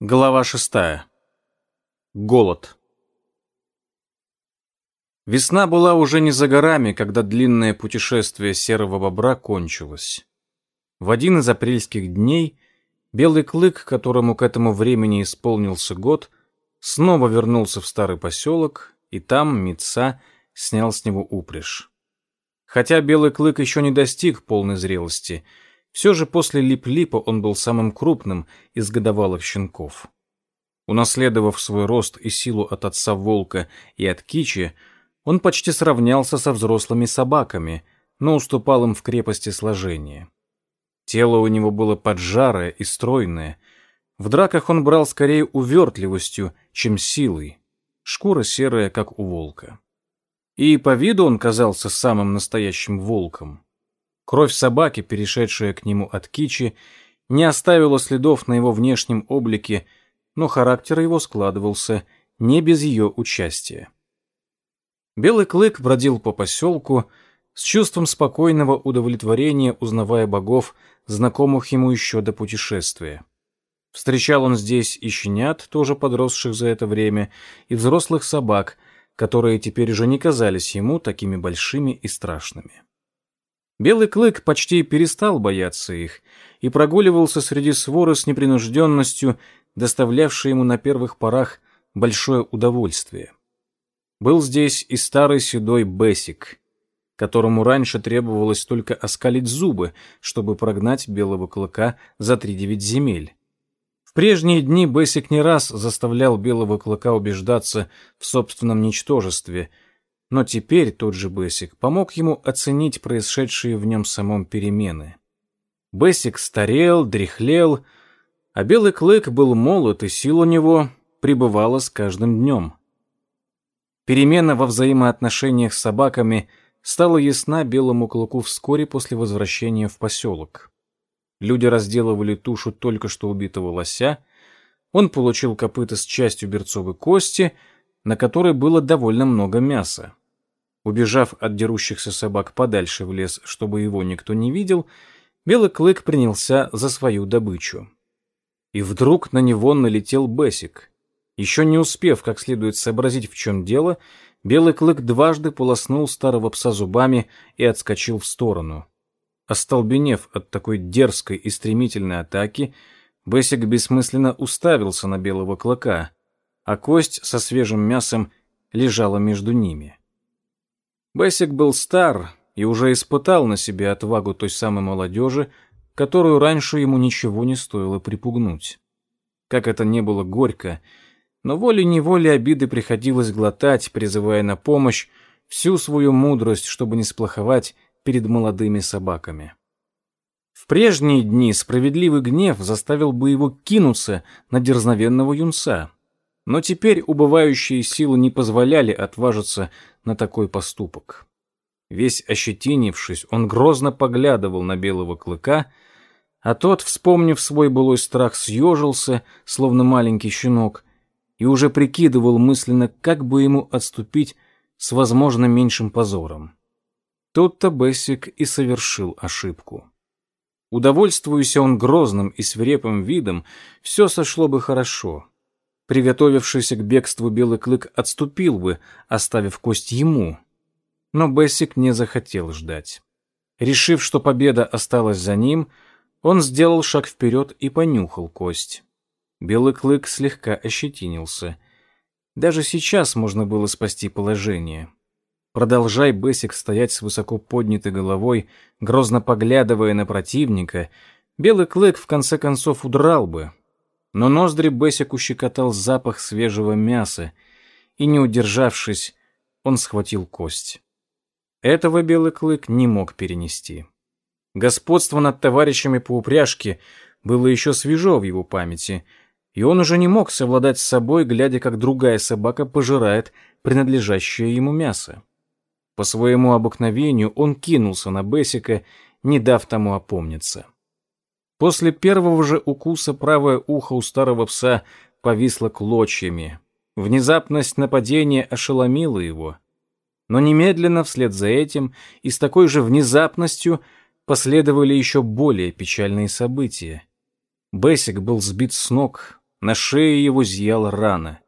Глава шестая. Голод. Весна была уже не за горами, когда длинное путешествие серого бобра кончилось. В один из апрельских дней белый клык, которому к этому времени исполнился год, снова вернулся в старый поселок, и там Митца снял с него упряжь. Хотя белый клык еще не достиг полной зрелости — все же после Лип-Липа он был самым крупным из годовалых щенков. Унаследовав свой рост и силу от отца Волка и от Кичи, он почти сравнялся со взрослыми собаками, но уступал им в крепости сложения. Тело у него было поджарое и стройное. В драках он брал скорее увертливостью, чем силой. Шкура серая, как у волка. И по виду он казался самым настоящим волком. Кровь собаки, перешедшая к нему от кичи, не оставила следов на его внешнем облике, но характер его складывался не без ее участия. Белый клык бродил по поселку с чувством спокойного удовлетворения, узнавая богов, знакомых ему еще до путешествия. Встречал он здесь и щенят, тоже подросших за это время, и взрослых собак, которые теперь уже не казались ему такими большими и страшными. Белый клык почти перестал бояться их и прогуливался среди своры с непринужденностью, доставлявшей ему на первых порах большое удовольствие. Был здесь и старый седой Бесик, которому раньше требовалось только оскалить зубы, чтобы прогнать белого клыка за три девять земель. В прежние дни Бесик не раз заставлял белого клыка убеждаться в собственном ничтожестве – но теперь тот же Бэсик помог ему оценить происшедшие в нем самом перемены. Бэсик старел, дряхлел, а белый клык был молод, и сил у него пребывала с каждым днем. Перемена во взаимоотношениях с собаками стала ясна белому клыку вскоре после возвращения в поселок. Люди разделывали тушу только что убитого лося, он получил копыта с частью берцовой кости, на которой было довольно много мяса. Убежав от дерущихся собак подальше в лес, чтобы его никто не видел, Белый Клык принялся за свою добычу. И вдруг на него налетел Бесик. Еще не успев как следует сообразить, в чем дело, Белый Клык дважды полоснул старого пса зубами и отскочил в сторону. Остолбенев от такой дерзкой и стремительной атаки, Бесик бессмысленно уставился на Белого Клыка, а кость со свежим мясом лежала между ними. Бэсик был стар и уже испытал на себе отвагу той самой молодежи, которую раньше ему ничего не стоило припугнуть. Как это не было горько, но волей-неволей обиды приходилось глотать, призывая на помощь всю свою мудрость, чтобы не сплоховать перед молодыми собаками. В прежние дни справедливый гнев заставил бы его кинуться на дерзновенного юнца, но теперь убывающие силы не позволяли отважиться на такой поступок. Весь ощетинившись, он грозно поглядывал на белого клыка, а тот, вспомнив свой былой страх, съежился, словно маленький щенок, и уже прикидывал мысленно, как бы ему отступить с, возможно, меньшим позором. Тут-то Бессик и совершил ошибку. Удовольствуясь он грозным и свирепым видом, все сошло бы хорошо — Приготовившийся к бегству белый клык отступил бы, оставив кость ему. Но Бессик не захотел ждать. Решив, что победа осталась за ним, он сделал шаг вперед и понюхал кость. Белый клык слегка ощетинился. Даже сейчас можно было спасти положение. Продолжай Бессик стоять с высоко поднятой головой, грозно поглядывая на противника, белый клык в конце концов удрал бы, но ноздри Бесик ущекотал запах свежего мяса, и, не удержавшись, он схватил кость. Этого белый клык не мог перенести. Господство над товарищами по упряжке было еще свежо в его памяти, и он уже не мог совладать с собой, глядя, как другая собака пожирает принадлежащее ему мясо. По своему обыкновению он кинулся на Бесика, не дав тому опомниться. После первого же укуса правое ухо у старого пса повисло клочьями. Внезапность нападения ошеломила его. Но немедленно вслед за этим и с такой же внезапностью последовали еще более печальные события. Бесик был сбит с ног, на шее его зияла рана.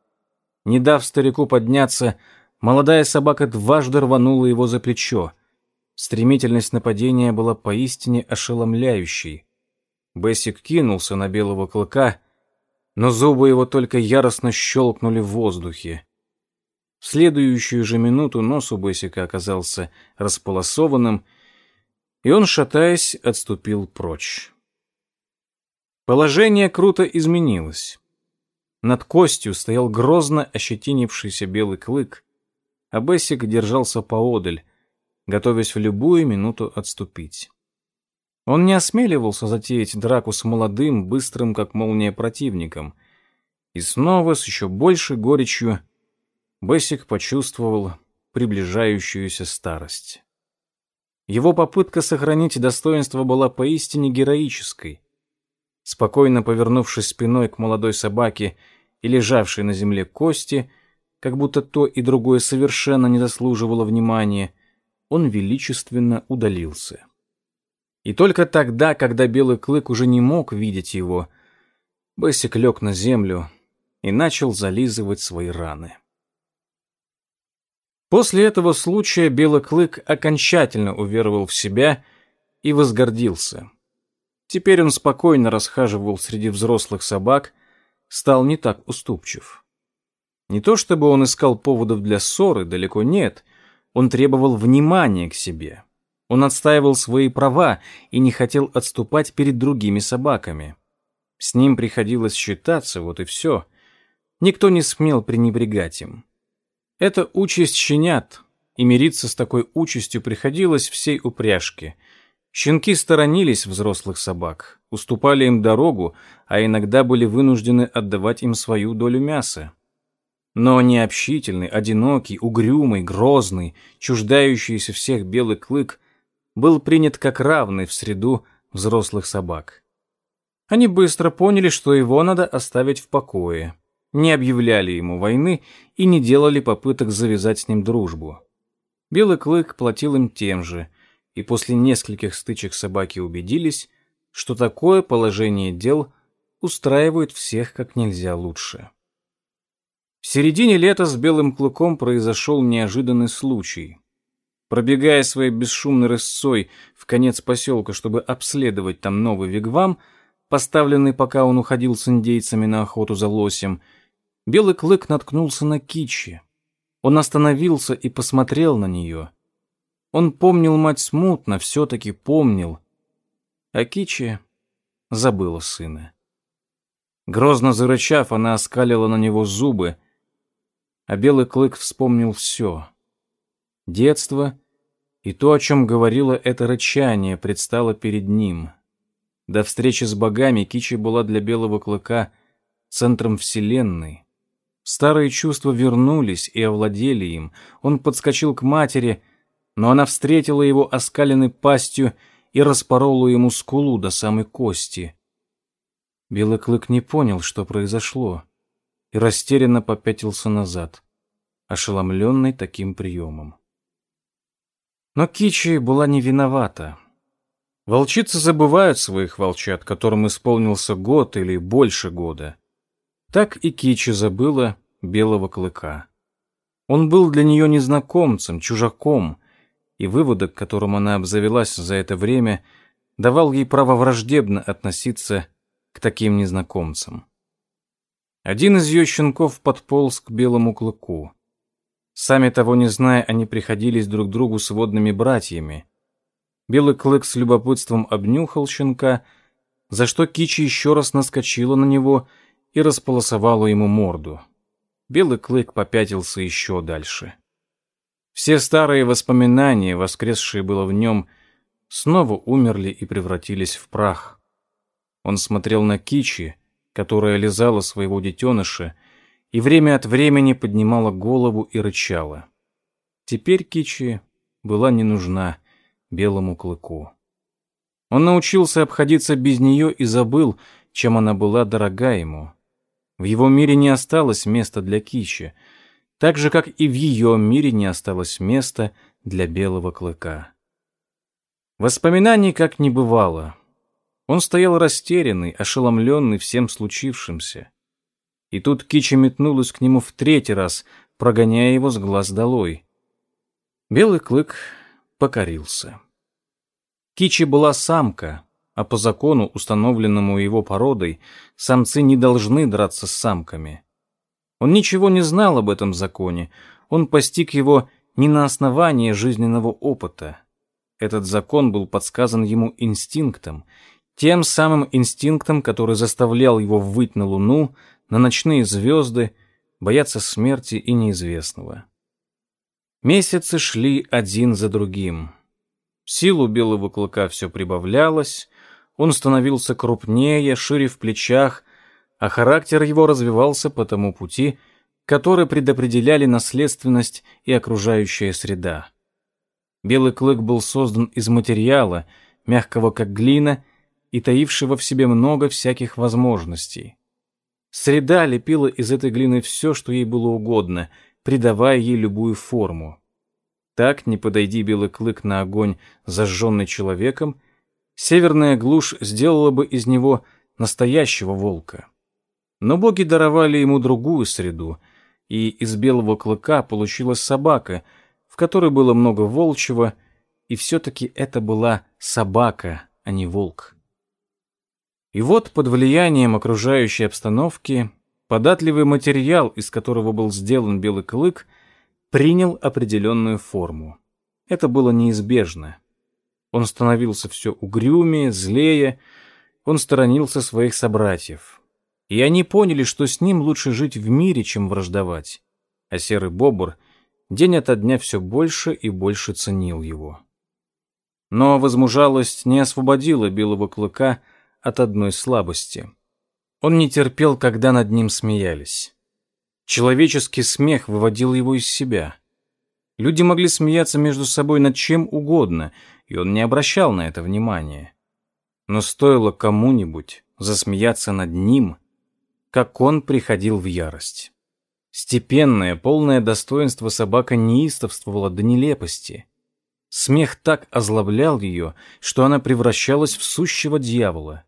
Не дав старику подняться, молодая собака дважды рванула его за плечо. Стремительность нападения была поистине ошеломляющей. Бессик кинулся на белого клыка, но зубы его только яростно щелкнули в воздухе. В следующую же минуту нос у Бессика оказался располосованным, и он, шатаясь, отступил прочь. Положение круто изменилось. Над костью стоял грозно ощетинившийся белый клык, а Бессик держался поодаль, готовясь в любую минуту отступить. Он не осмеливался затеять драку с молодым, быстрым, как молния, противником. И снова, с еще большей горечью, Бессик почувствовал приближающуюся старость. Его попытка сохранить достоинство была поистине героической. Спокойно повернувшись спиной к молодой собаке и лежавшей на земле кости, как будто то и другое совершенно не заслуживало внимания, он величественно удалился. И только тогда, когда белый клык уже не мог видеть его, Бессик лег на землю и начал зализывать свои раны. После этого случая Белый Клык окончательно уверовал в себя и возгордился. Теперь он спокойно расхаживал среди взрослых собак, стал не так уступчив. Не то чтобы он искал поводов для ссоры, далеко нет, он требовал внимания к себе. Он отстаивал свои права и не хотел отступать перед другими собаками. С ним приходилось считаться, вот и все. Никто не смел пренебрегать им. Это участь щенят, и мириться с такой участью приходилось всей упряжке. Щенки сторонились взрослых собак, уступали им дорогу, а иногда были вынуждены отдавать им свою долю мяса. Но необщительный, одинокий, угрюмый, грозный, чуждающийся всех белый клык был принят как равный в среду взрослых собак. Они быстро поняли, что его надо оставить в покое не объявляли ему войны и не делали попыток завязать с ним дружбу. Белый клык платил им тем же, и после нескольких стычек собаки убедились, что такое положение дел устраивает всех как нельзя лучше. В середине лета с белым клыком произошел неожиданный случай. Пробегая своей бесшумной рысцой в конец поселка, чтобы обследовать там новый вигвам, поставленный, пока он уходил с индейцами на охоту за лосем, Белый клык наткнулся на Кичи. Он остановился и посмотрел на нее. Он помнил мать смутно, все-таки помнил. А Кичи забыла сына. Грозно зарычав, она оскалила на него зубы, а Белый клык вспомнил все. Детство и то, о чем говорило это рычание, предстало перед ним. До встречи с богами Кичи была для Белого клыка центром вселенной. Старые чувства вернулись и овладели им. Он подскочил к матери, но она встретила его оскаленной пастью и распорола ему скулу до самой кости. Белый клык не понял, что произошло, и растерянно попятился назад, ошеломленный таким приемом. Но Кичи была не виновата. Волчицы забывают своих волчат, которым исполнился год или больше года. Так и Кичи забыла белого клыка. Он был для нее незнакомцем, чужаком, и выводок, которым она обзавелась за это время, давал ей право враждебно относиться к таким незнакомцам. Один из ее щенков подполз к белому клыку. Сами того не зная, они приходились друг другу сводными братьями. Белый клык с любопытством обнюхал щенка, за что Кичи еще раз наскочила на него и располосовала ему морду. Белый клык попятился еще дальше. Все старые воспоминания, воскресшие было в нем, снова умерли и превратились в прах. Он смотрел на Кичи, которая лизала своего детеныша, и время от времени поднимала голову и рычала. Теперь Кичи была не нужна белому клыку. Он научился обходиться без нее и забыл, чем она была дорога ему. В его мире не осталось места для Кичи, так же, как и в ее мире не осталось места для белого клыка. Воспоминаний как не бывало. Он стоял растерянный, ошеломленный всем случившимся. И тут Кичи метнулась к нему в третий раз, прогоняя его с глаз долой. Белый клык покорился. Кичи была самка, а по закону, установленному его породой, самцы не должны драться с самками. Он ничего не знал об этом законе, он постиг его не на основании жизненного опыта. Этот закон был подсказан ему инстинктом, тем самым инстинктом, который заставлял его выть на луну, на ночные звезды, бояться смерти и неизвестного. Месяцы шли один за другим. Силу белого клыка все прибавлялось, он становился крупнее, шире в плечах, а характер его развивался по тому пути, который предопределяли наследственность и окружающая среда. Белый клык был создан из материала, мягкого как глина и таившего в себе много всяких возможностей. Среда лепила из этой глины все, что ей было угодно, придавая ей любую форму. Так, не подойди белый клык на огонь, зажженный человеком, северная глушь сделала бы из него настоящего волка. Но боги даровали ему другую среду, и из белого клыка получилась собака, в которой было много волчьего, и все-таки это была собака, а не волк. И вот под влиянием окружающей обстановки податливый материал, из которого был сделан белый клык, принял определенную форму. Это было неизбежно. Он становился все угрюмее, злее, он сторонился своих собратьев. И они поняли, что с ним лучше жить в мире, чем враждовать. А серый бобр день ото дня все больше и больше ценил его. Но возмужалость не освободила белого клыка от одной слабости. Он не терпел, когда над ним смеялись. Человеческий смех выводил его из себя. Люди могли смеяться между собой над чем угодно, и он не обращал на это внимания. Но стоило кому-нибудь засмеяться над ним, как он приходил в ярость. Степенное, полное достоинство собака неистовствовала до нелепости. Смех так озлоблял ее, что она превращалась в сущего дьявола.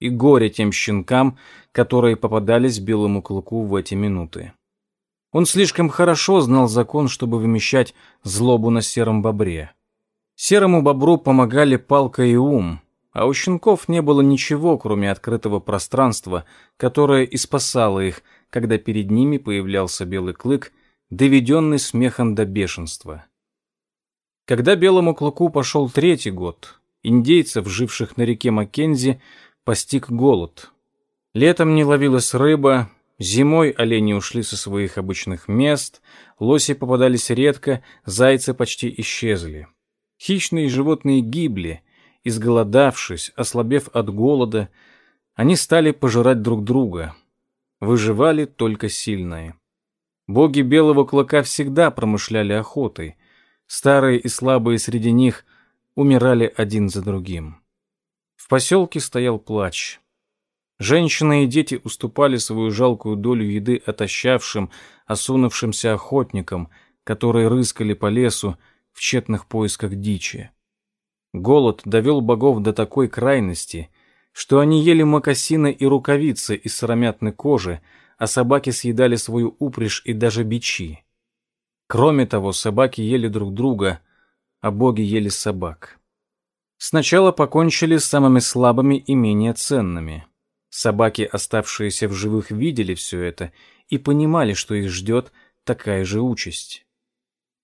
И горе тем щенкам, которые попадались белому клыку в эти минуты. Он слишком хорошо знал закон, чтобы вымещать злобу на сером бобре. Серому бобру помогали палка и ум, а у щенков не было ничего, кроме открытого пространства, которое и спасало их, когда перед ними появлялся белый клык, доведенный смехом до бешенства. Когда белому клыку пошел третий год, индейцев, живших на реке Маккензи, постиг голод. Летом не ловилась рыба, зимой олени ушли со своих обычных мест, лоси попадались редко, зайцы почти исчезли. Хищные животные гибли, изголодавшись, ослабев от голода, они стали пожирать друг друга. Выживали только сильные. Боги белого клыка всегда промышляли охотой. Старые и слабые среди них умирали один за другим. В поселке стоял плач. Женщины и дети уступали свою жалкую долю еды отощавшим, осунувшимся охотникам, которые рыскали по лесу в тщетных поисках дичи. Голод довел богов до такой крайности, что они ели мокасины и рукавицы из сыромятной кожи, а собаки съедали свою упряжь и даже бичи. Кроме того, собаки ели друг друга, а боги ели собак. Сначала покончили с самыми слабыми и менее ценными. Собаки, оставшиеся в живых, видели все это и понимали, что их ждет такая же участь.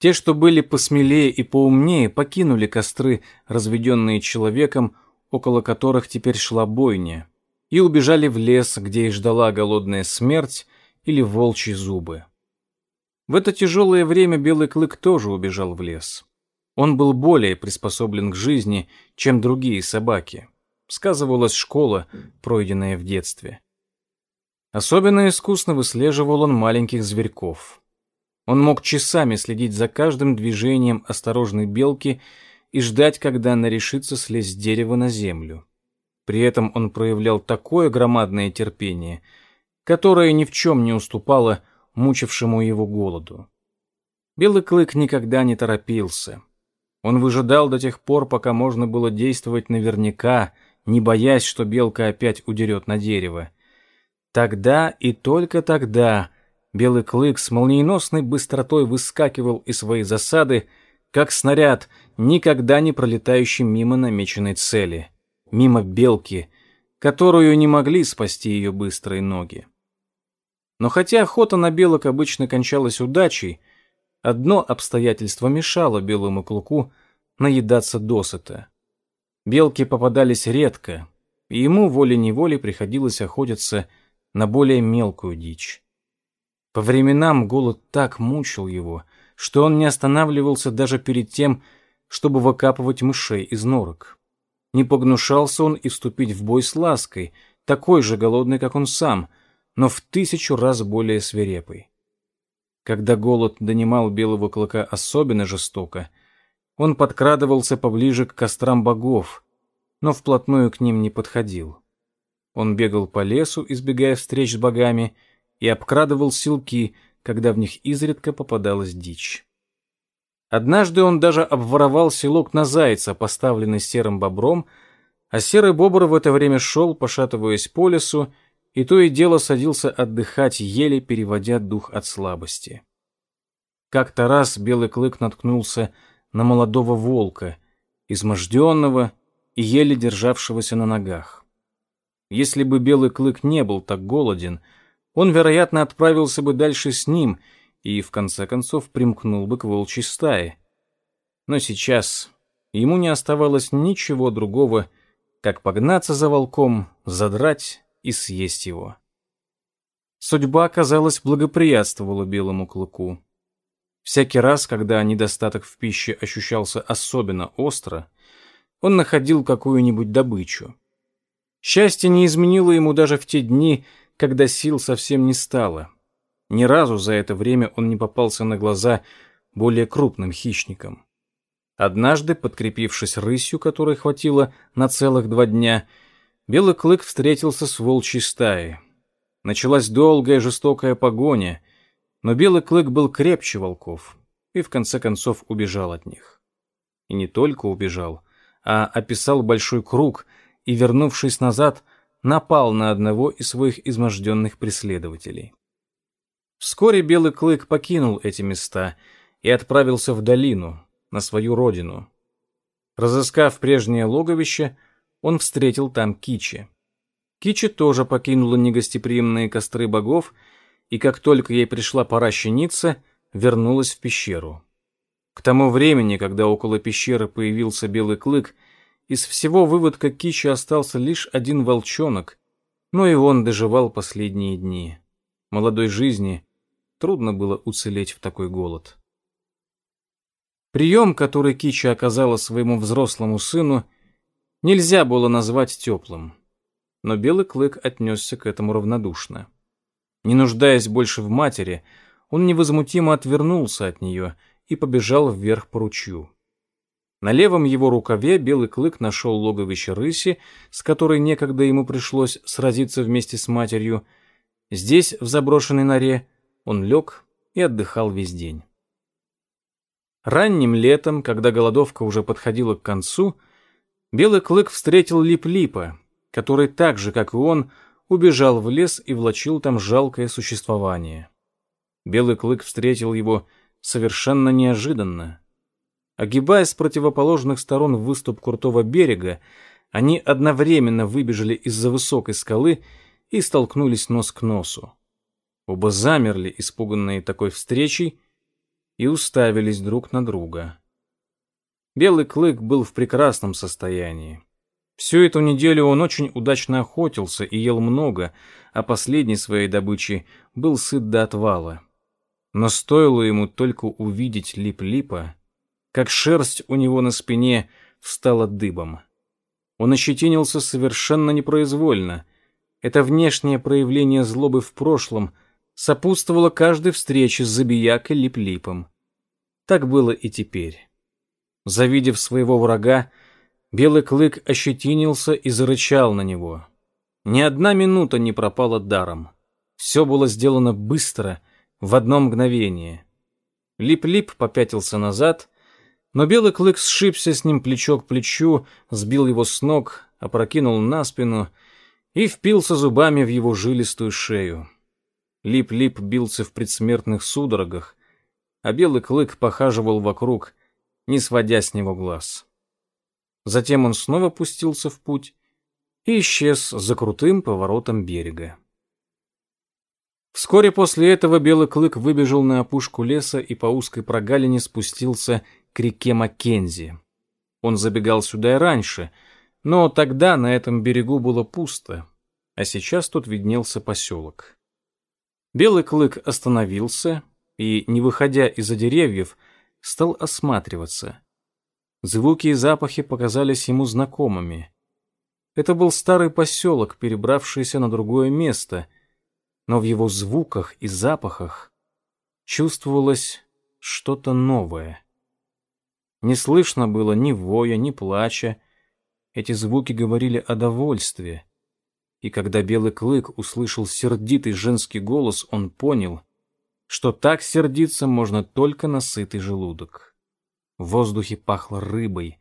Те, что были посмелее и поумнее, покинули костры, разведенные человеком, около которых теперь шла бойня, и убежали в лес, где их ждала голодная смерть или волчьи зубы. В это тяжелое время Белый Клык тоже убежал в лес. Он был более приспособлен к жизни, чем другие собаки. Сказывалась школа, пройденная в детстве. Особенно искусно выслеживал он маленьких зверьков. Он мог часами следить за каждым движением осторожной белки и ждать, когда она решится слезть с дерева на землю. При этом он проявлял такое громадное терпение, которое ни в чем не уступало мучившему его голоду. Белый клык никогда не торопился. Он выжидал до тех пор, пока можно было действовать наверняка, не боясь, что белка опять удерет на дерево. Тогда и только тогда белый клык с молниеносной быстротой выскакивал из своей засады, как снаряд, никогда не пролетающий мимо намеченной цели, мимо белки, которую не могли спасти ее быстрые ноги. Но хотя охота на белок обычно кончалась удачей, одно обстоятельство мешало белому клыку наедаться досыта. Белки попадались редко, и ему волей-неволей приходилось охотиться на более мелкую дичь. По временам голод так мучил его, что он не останавливался даже перед тем, чтобы выкапывать мышей из норок. Не погнушался он и вступить в бой с лаской, такой же голодный, как он сам, но в тысячу раз более свирепый. Когда голод донимал белого клыка особенно жестоко — он подкрадывался поближе к кострам богов, но вплотную к ним не подходил. Он бегал по лесу, избегая встреч с богами, и обкрадывал силки, когда в них изредка попадалась дичь. Однажды он даже обворовал селок на зайца, поставленный серым бобром, а серый бобр в это время шел, пошатываясь по лесу, и то и дело садился отдыхать, еле переводя дух от слабости. Как-то раз белый клык наткнулся на молодого волка, изможденного и еле державшегося на ногах. Если бы белый клык не был так голоден, он, вероятно, отправился бы дальше с ним и, в конце концов, примкнул бы к волчьей стае. Но сейчас ему не оставалось ничего другого, как погнаться за волком, задрать и съесть его. Судьба, казалось, благоприятствовала белому клыку. Всякий раз, когда недостаток в пище ощущался особенно остро, он находил какую-нибудь добычу. Счастье не изменило ему даже в те дни, когда сил совсем не стало. Ни разу за это время он не попался на глаза более крупным хищникам. Однажды, подкрепившись рысью, которой хватило на целых два дня, Белый Клык встретился с волчьей стаей. Началась долгая жестокая погоня, но белый клык был крепче волков и в конце концов убежал от них. И не только убежал, а описал большой круг и, вернувшись назад, напал на одного из своих изможденных преследователей. Вскоре белый клык покинул эти места и отправился в долину, на свою родину. Разыскав прежнее логовище, он встретил там Кичи. Кичи тоже покинула негостеприимные костры богов и как только ей пришла пора щениться, вернулась в пещеру. К тому времени, когда около пещеры появился белый клык, из всего выводка Кичи остался лишь один волчонок, но и он доживал последние дни. Молодой жизни трудно было уцелеть в такой голод. Прием, который Кичи оказала своему взрослому сыну, нельзя было назвать теплым, но белый клык отнесся к этому равнодушно. Не нуждаясь больше в матери, он невозмутимо отвернулся от нее и побежал вверх по ручью. На левом его рукаве белый клык нашел логовище рыси, с которой некогда ему пришлось сразиться вместе с матерью. Здесь, в заброшенной норе, он лег и отдыхал весь день. Ранним летом, когда голодовка уже подходила к концу, белый клык встретил Лип-Липа, который так же, как и он, убежал в лес и влачил там жалкое существование. Белый клык встретил его совершенно неожиданно. Огибая с противоположных сторон выступ крутого берега, они одновременно выбежали из-за высокой скалы и столкнулись нос к носу. Оба замерли, испуганные такой встречей, и уставились друг на друга. Белый клык был в прекрасном состоянии. Всю эту неделю он очень удачно охотился и ел много, а последней своей добычей был сыт до отвала. Но стоило ему только увидеть Лип-Липа, как шерсть у него на спине встала дыбом. Он ощетинился совершенно непроизвольно. Это внешнее проявление злобы в прошлом сопутствовало каждой встрече с забиякой Лип-Липом. Так было и теперь. Завидев своего врага, Белый клык ощетинился и зарычал на него. Ни одна минута не пропала даром. Все было сделано быстро, в одно мгновение. Лип-лип попятился назад, но белый клык сшибся с ним плечо к плечу, сбил его с ног, опрокинул на спину и впился зубами в его жилистую шею. Лип-лип бился в предсмертных судорогах, а белый клык похаживал вокруг, не сводя с него глаз. Затем он снова пустился в путь и исчез за крутым поворотом берега. Вскоре после этого белый клык выбежал на опушку леса и по узкой прогалине спустился к реке Маккензи. Он забегал сюда и раньше, но тогда на этом берегу было пусто, а сейчас тут виднелся поселок. Белый клык остановился и, не выходя из-за деревьев, стал осматриваться. Звуки и запахи показались ему знакомыми. Это был старый поселок, перебравшийся на другое место, но в его звуках и запахах чувствовалось что-то новое. Не слышно было ни воя, ни плача. Эти звуки говорили о довольстве. И когда Белый Клык услышал сердитый женский голос, он понял, что так сердиться можно только на сытый желудок. В воздухе пахло рыбой.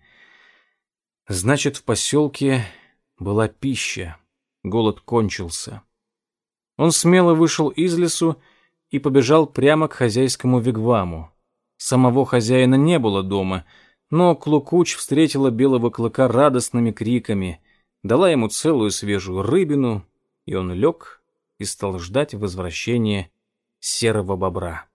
Значит, в поселке была пища. Голод кончился. Он смело вышел из лесу и побежал прямо к хозяйскому вигваму. Самого хозяина не было дома, но Клукуч встретила белого клыка радостными криками, дала ему целую свежую рыбину, и он лег и стал ждать возвращения серого бобра.